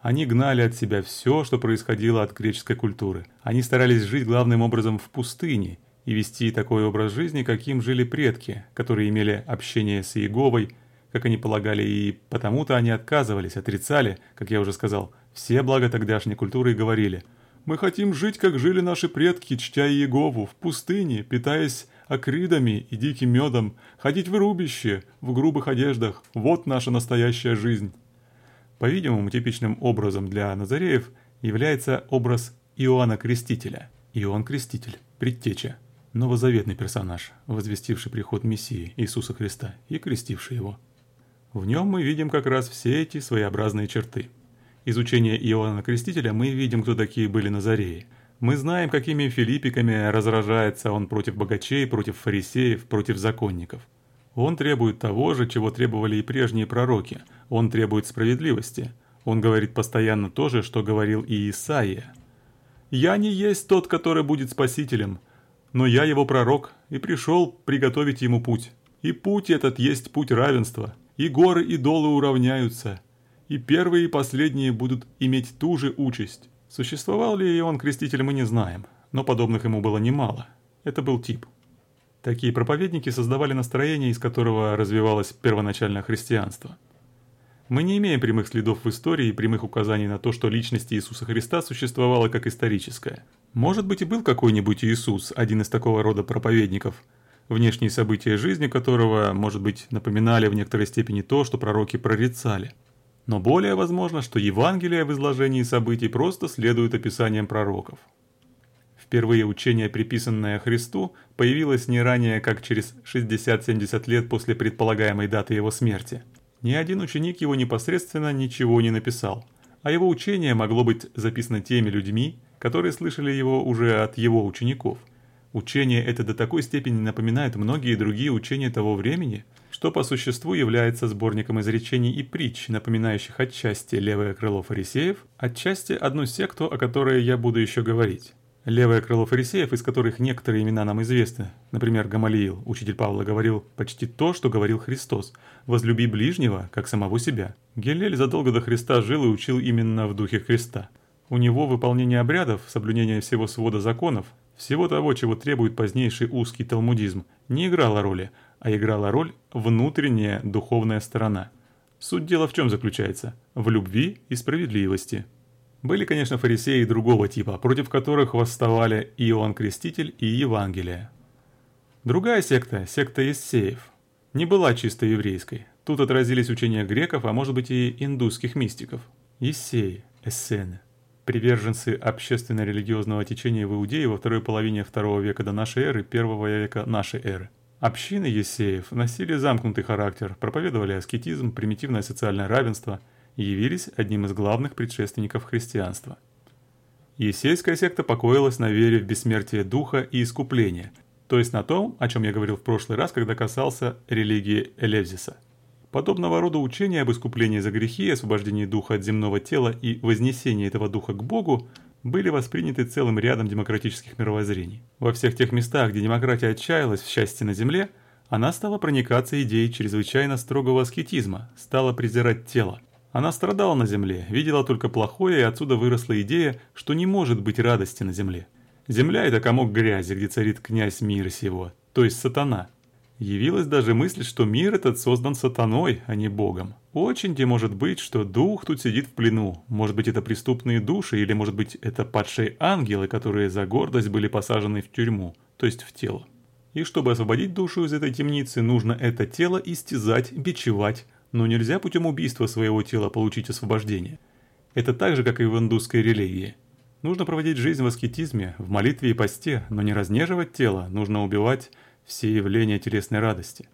S1: они гнали от себя все, что происходило от греческой культуры. Они старались жить главным образом в пустыне и вести такой образ жизни, каким жили предки, которые имели общение с Иеговой, как они полагали, и потому-то они отказывались, отрицали, как я уже сказал, все блага тогдашней культуры и говорили «Мы хотим жить, как жили наши предки, чтя Иегову, в пустыне, питаясь акридами и диким медом, ходить в рубище, в грубых одеждах. Вот наша настоящая жизнь». По-видимому, типичным образом для Назареев является образ Иоанна Крестителя. Иоанн Креститель, предтеча, новозаветный персонаж, возвестивший приход Мессии Иисуса Христа и крестивший его. В нем мы видим как раз все эти своеобразные черты. Изучение Иоанна Крестителя мы видим, кто такие были Назареи. Мы знаем, какими филиппиками разражается он против богачей, против фарисеев, против законников – он требует того же, чего требовали и прежние пророки. Он требует справедливости. Он говорит постоянно то же, что говорил и Исаия. «Я не есть тот, который будет спасителем, но я его пророк и пришел приготовить ему путь. И путь этот есть путь равенства, и горы и долы уравняются, и первые и последние будут иметь ту же участь». Существовал ли он креститель, мы не знаем, но подобных ему было немало. Это был тип. Такие проповедники создавали настроение, из которого развивалось первоначальное христианство. Мы не имеем прямых следов в истории и прямых указаний на то, что личность Иисуса Христа существовала как историческая. Может быть и был какой-нибудь Иисус, один из такого рода проповедников, внешние события жизни которого, может быть, напоминали в некоторой степени то, что пророки прорицали. Но более возможно, что Евангелие в изложении событий просто следует описаниям пророков. Впервые учение, приписанное Христу, появилось не ранее, как через 60-70 лет после предполагаемой даты его смерти. Ни один ученик его непосредственно ничего не написал, а его учение могло быть записано теми людьми, которые слышали его уже от его учеников. Учение это до такой степени напоминает многие другие учения того времени, что по существу является сборником изречений и притч, напоминающих отчасти левое крыло фарисеев, отчасти одну секту, о которой я буду еще говорить. Левое крыло фарисеев, из которых некоторые имена нам известны, например, Гамалиил, учитель Павла, говорил почти то, что говорил Христос «возлюби ближнего, как самого себя». Гелель задолго до Христа жил и учил именно в духе Христа. У него выполнение обрядов, соблюдение всего свода законов, всего того, чего требует позднейший узкий талмудизм, не играло роли, а играла роль внутренняя духовная сторона. Суть дела в чем заключается? В любви и справедливости. Были, конечно, фарисеи другого типа, против которых восставали Иоанн Креститель и Евангелие. Другая секта, секта Ессеев, не была чисто еврейской. Тут отразились учения греков, а может быть и индусских мистиков. Ессеи, эссены, приверженцы общественно-религиозного течения в Иудее во второй половине второго века до нашей эры, первого века нашей эры. Общины есеев носили замкнутый характер, проповедовали аскетизм, примитивное социальное равенство явились одним из главных предшественников христианства. Есейская секта покоилась на вере в бессмертие духа и искупление, то есть на том, о чем я говорил в прошлый раз, когда касался религии Элевзиса. Подобного рода учения об искуплении за грехи, освобождении духа от земного тела и вознесении этого духа к Богу были восприняты целым рядом демократических мировоззрений. Во всех тех местах, где демократия отчаялась в счастье на земле, она стала проникаться идеей чрезвычайно строгого аскетизма, стала презирать тело. Она страдала на земле, видела только плохое, и отсюда выросла идея, что не может быть радости на земле. Земля – это комок грязи, где царит князь мира сего, то есть сатана – Явилась даже мысль, что мир этот создан сатаной, а не Богом. Очень где может быть, что дух тут сидит в плену. Может быть, это преступные души, или может быть, это падшие ангелы, которые за гордость были посажены в тюрьму, то есть в тело. И чтобы освободить душу из этой темницы, нужно это тело истязать, бичевать, но нельзя путем убийства своего тела получить освобождение. Это так же, как и в индусской религии. Нужно проводить жизнь в аскетизме, в молитве и посте, но не разнеживать тело, нужно убивать все явления телесной радости.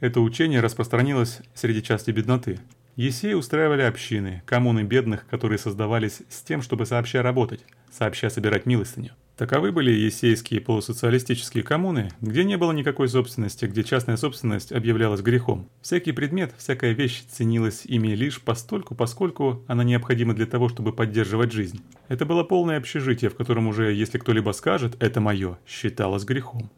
S1: Это учение распространилось среди части бедноты. Есеи устраивали общины, коммуны бедных, которые создавались с тем, чтобы сообща работать, сообща собирать милостыню. Таковы были есейские полусоциалистические коммуны, где не было никакой собственности, где частная собственность объявлялась грехом. Всякий предмет, всякая вещь ценилась ими лишь постольку, поскольку она необходима для того, чтобы поддерживать жизнь. Это было полное общежитие, в котором уже, если кто-либо скажет «это мое», считалось грехом.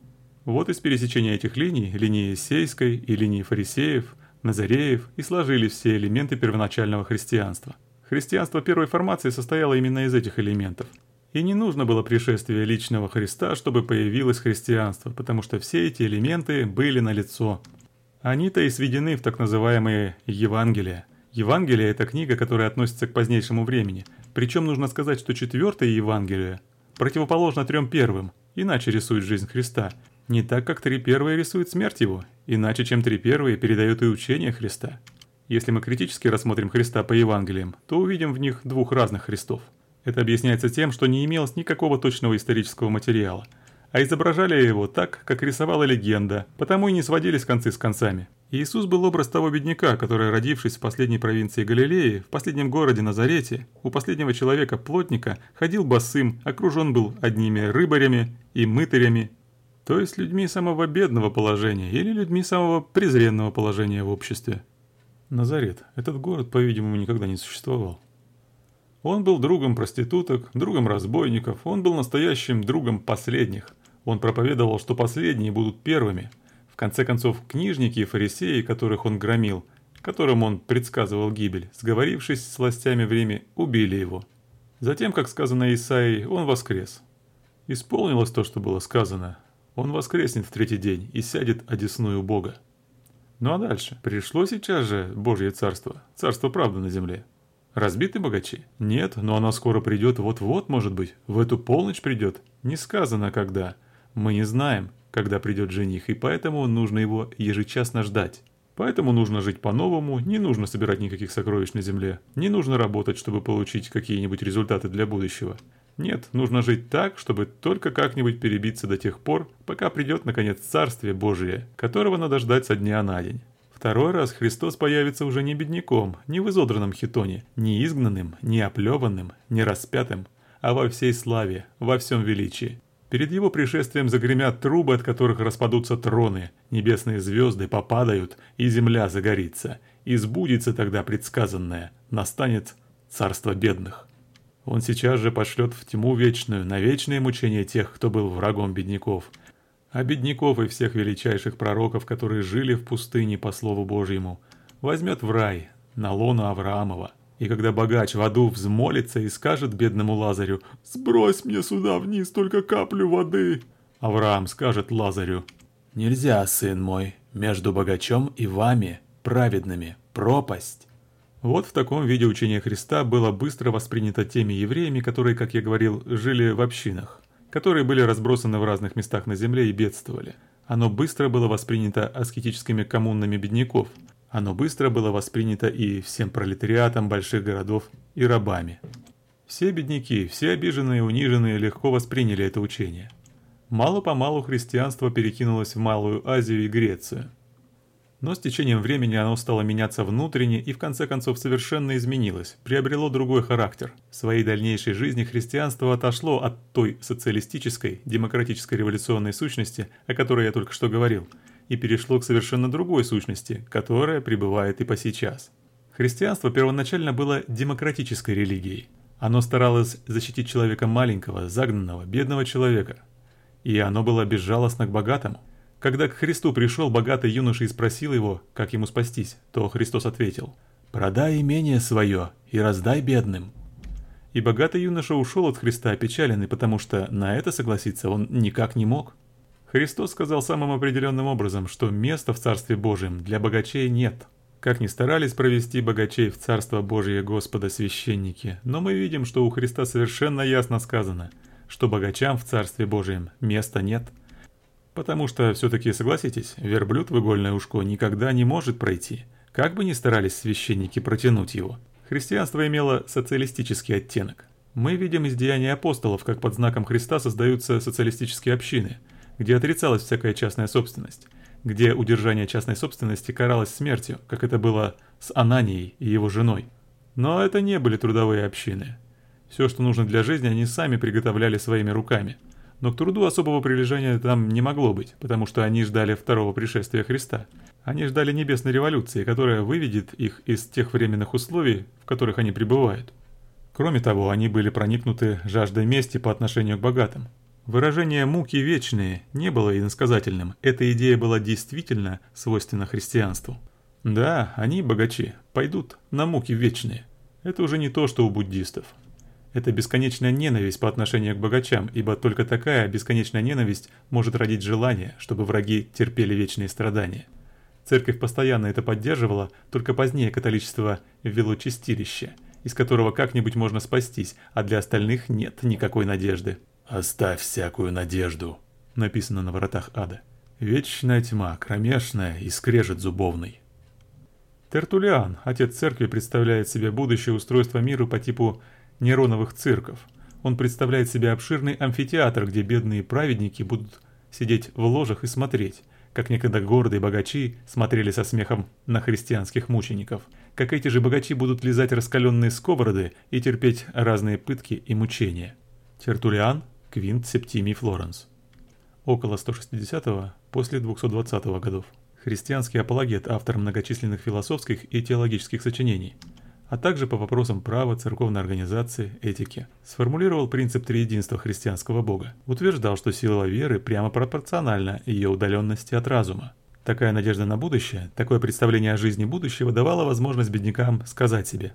S1: Вот из пересечения этих линий, линии Сейской и линии фарисеев, Назареев, и сложились все элементы первоначального христианства. Христианство первой формации состояло именно из этих элементов. И не нужно было пришествия личного Христа, чтобы появилось христианство, потому что все эти элементы были налицо. Они-то и сведены в так называемые Евангелия. Евангелие – это книга, которая относится к позднейшему времени. Причем нужно сказать, что четвертое Евангелие противоположно трем первым, иначе рисует жизнь Христа – не так, как три первые рисуют смерть его, иначе, чем три первые передают и учение Христа. Если мы критически рассмотрим Христа по Евангелиям, то увидим в них двух разных Христов. Это объясняется тем, что не имелось никакого точного исторического материала, а изображали его так, как рисовала легенда, потому и не сводились концы с концами. Иисус был образ того бедняка, который, родившись в последней провинции Галилеи, в последнем городе Назарете, у последнего человека-плотника, ходил босым, окружен был одними рыбарями и мытарями то есть людьми самого бедного положения или людьми самого презренного положения в обществе. Назарет. Этот город, по-видимому, никогда не существовал. Он был другом проституток, другом разбойников, он был настоящим другом последних. Он проповедовал, что последние будут первыми. В конце концов, книжники и фарисеи, которых он громил, которым он предсказывал гибель, сговорившись с властями в Риме, убили его. Затем, как сказано Исаией, он воскрес. Исполнилось то, что было сказано. Он воскреснет в третий день и сядет одесную Бога. Ну а дальше? Пришло сейчас же Божье царство, царство правды на земле. Разбиты богачи? Нет, но оно скоро придет, вот-вот, может быть, в эту полночь придет. Не сказано когда. Мы не знаем, когда придет жених, и поэтому нужно его ежечасно ждать. Поэтому нужно жить по-новому, не нужно собирать никаких сокровищ на земле, не нужно работать, чтобы получить какие-нибудь результаты для будущего. Нет, нужно жить так, чтобы только как-нибудь перебиться до тех пор, пока придет наконец Царствие Божие, которого надо ждать со дня на день. Второй раз Христос появится уже не бедняком, не в изодранном хитоне, не изгнанным, не оплеванным, не распятым, а во всей славе, во всем величии. Перед его пришествием загремят трубы, от которых распадутся троны, небесные звезды попадают, и земля загорится. И сбудется тогда предсказанное, настанет царство бедных. Он сейчас же пошлет в тьму вечную, на вечные мучения тех, кто был врагом бедняков. А бедняков и всех величайших пророков, которые жили в пустыне по Слову Божьему, возьмет в рай, на лоно Авраамова. И когда богач в аду взмолится и скажет бедному Лазарю «Сбрось мне сюда вниз только каплю воды», Авраам скажет Лазарю «Нельзя, сын мой, между богачом и вами, праведными, пропасть». Вот в таком виде учение Христа было быстро воспринято теми евреями, которые, как я говорил, жили в общинах, которые были разбросаны в разных местах на земле и бедствовали. Оно быстро было воспринято аскетическими коммунами бедняков. Оно быстро было воспринято и всем пролетариатом больших городов и рабами. Все бедняки, все обиженные и униженные легко восприняли это учение. Мало-помалу христианство перекинулось в Малую Азию и Грецию. Но с течением времени оно стало меняться внутренне и в конце концов совершенно изменилось, приобрело другой характер. В своей дальнейшей жизни христианство отошло от той социалистической, демократической революционной сущности, о которой я только что говорил, и перешло к совершенно другой сущности, которая пребывает и по сейчас. Христианство первоначально было демократической религией. Оно старалось защитить человека маленького, загнанного, бедного человека. И оно было безжалостно к богатому. Когда к Христу пришел богатый юноша и спросил его, как ему спастись, то Христос ответил «Продай имение свое и раздай бедным». И богатый юноша ушел от Христа опечаленный, потому что на это согласиться он никак не мог. Христос сказал самым определенным образом, что места в Царстве Божьем для богачей нет. Как ни старались провести богачей в Царство Божие Господа священники, но мы видим, что у Христа совершенно ясно сказано, что богачам в Царстве Божьем места нет – Потому что, все-таки согласитесь, верблюд в игольное ушко никогда не может пройти, как бы ни старались священники протянуть его. Христианство имело социалистический оттенок. Мы видим из деяний апостолов, как под знаком Христа создаются социалистические общины, где отрицалась всякая частная собственность, где удержание частной собственности каралось смертью, как это было с Ананией и его женой. Но это не были трудовые общины. Все, что нужно для жизни, они сами приготовляли своими руками – но к труду особого прилежания там не могло быть, потому что они ждали второго пришествия Христа. Они ждали небесной революции, которая выведет их из тех временных условий, в которых они пребывают. Кроме того, они были проникнуты жаждой мести по отношению к богатым. Выражение «муки вечные» не было иносказательным, эта идея была действительно свойственна христианству. Да, они, богачи, пойдут на муки вечные. Это уже не то, что у буддистов. Это бесконечная ненависть по отношению к богачам, ибо только такая бесконечная ненависть может родить желание, чтобы враги терпели вечные страдания. Церковь постоянно это поддерживала, только позднее католичество ввело чистилище, из которого как-нибудь можно спастись, а для остальных нет никакой надежды. «Оставь всякую надежду», — написано на воротах ада. «Вечная тьма, кромешная и скрежет зубовный». Тертулиан, отец церкви, представляет себе будущее устройство мира по типу нейроновых цирков. Он представляет себе обширный амфитеатр, где бедные праведники будут сидеть в ложах и смотреть, как некогда гордые богачи смотрели со смехом на христианских мучеников, как эти же богачи будут лизать раскаленные сковороды и терпеть разные пытки и мучения. Тертулиан, Квинт Септимий Флоренс. Около 160-го, после 220 -го годов. Христианский апологет, автор многочисленных философских и теологических сочинений – а также по вопросам права, церковной организации, этики. Сформулировал принцип триединства христианского бога. Утверждал, что сила веры прямо пропорциональна ее удаленности от разума. Такая надежда на будущее, такое представление о жизни будущего давало возможность беднякам сказать себе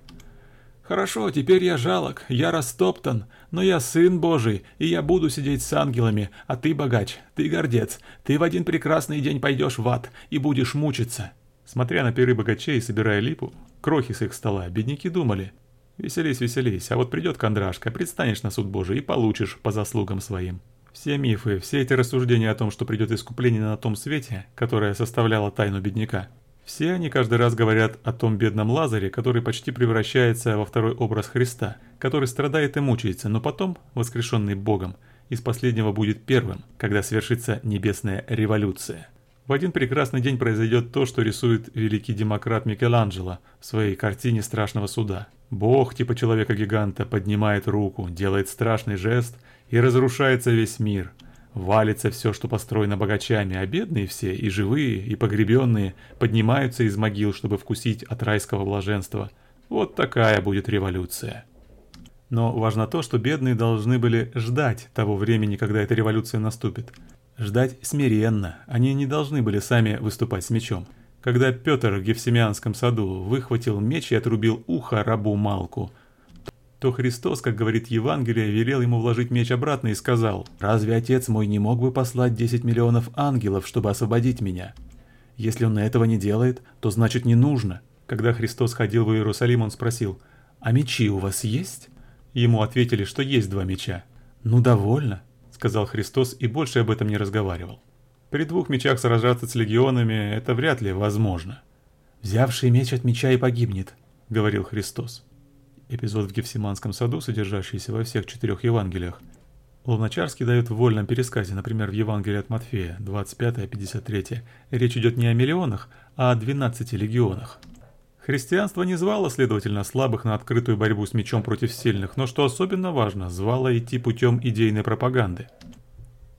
S1: «Хорошо, теперь я жалок, я растоптан, но я сын Божий, и я буду сидеть с ангелами, а ты богач, ты гордец, ты в один прекрасный день пойдешь в ад и будешь мучиться». Смотря на пиры богачей и собирая липу, крохи с их стола, бедняки думали. Веселись, веселись, а вот придет кондрашка, предстанешь на суд Божий и получишь по заслугам своим. Все мифы, все эти рассуждения о том, что придет искупление на том свете, которое составляло тайну бедняка, все они каждый раз говорят о том бедном Лазаре, который почти превращается во второй образ Христа, который страдает и мучается, но потом, воскрешенный Богом, из последнего будет первым, когда свершится небесная революция. В один прекрасный день произойдет то, что рисует великий демократ Микеланджело в своей картине «Страшного суда». Бог типа человека-гиганта поднимает руку, делает страшный жест, и разрушается весь мир. Валится все, что построено богачами, а бедные все, и живые, и погребенные, поднимаются из могил, чтобы вкусить от райского блаженства. Вот такая будет революция. Но важно то, что бедные должны были ждать того времени, когда эта революция наступит. Ждать смиренно, они не должны были сами выступать с мечом. Когда Петр в Гефсимианском саду выхватил меч и отрубил ухо рабу Малку, то Христос, как говорит Евангелие, велел ему вложить меч обратно и сказал, «Разве отец мой не мог бы послать 10 миллионов ангелов, чтобы освободить меня? Если он этого не делает, то значит не нужно». Когда Христос ходил в Иерусалим, он спросил, «А мечи у вас есть?» Ему ответили, что есть два меча. «Ну, довольно сказал Христос и больше об этом не разговаривал. При двух мечах сражаться с легионами – это вряд ли возможно. «Взявший меч от меча и погибнет», – говорил Христос. эпизод в Гефсиманском саду, содержащийся во всех четырех Евангелиях, Луначарский дает в вольном пересказе, например, в Евангелии от Матфея, 25-53, речь идет не о миллионах, а о 12 легионах. Христианство не звало, следовательно, слабых на открытую борьбу с мечом против сильных, но, что особенно важно, звало идти путем идейной пропаганды.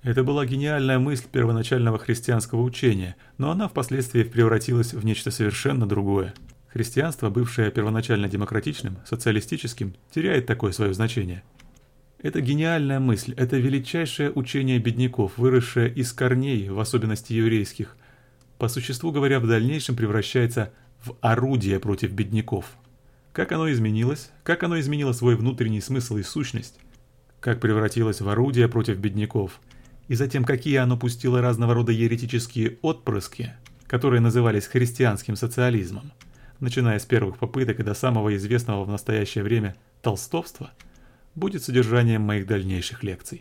S1: Это была гениальная мысль первоначального христианского учения, но она впоследствии превратилась в нечто совершенно другое. Христианство, бывшее первоначально демократичным, социалистическим, теряет такое свое значение – это гениальная мысль, это величайшее учение бедняков, выросшее из корней, в особенности еврейских, по существу говоря, в дальнейшем превращается в орудие против бедняков. Как оно изменилось? Как оно изменило свой внутренний смысл и сущность? Как превратилось в орудие против бедняков? И затем, какие оно пустило разного рода еретические отпрыски, которые назывались христианским социализмом, начиная с первых попыток и до самого известного в настоящее время толстовства – будет содержанием моих дальнейших лекций.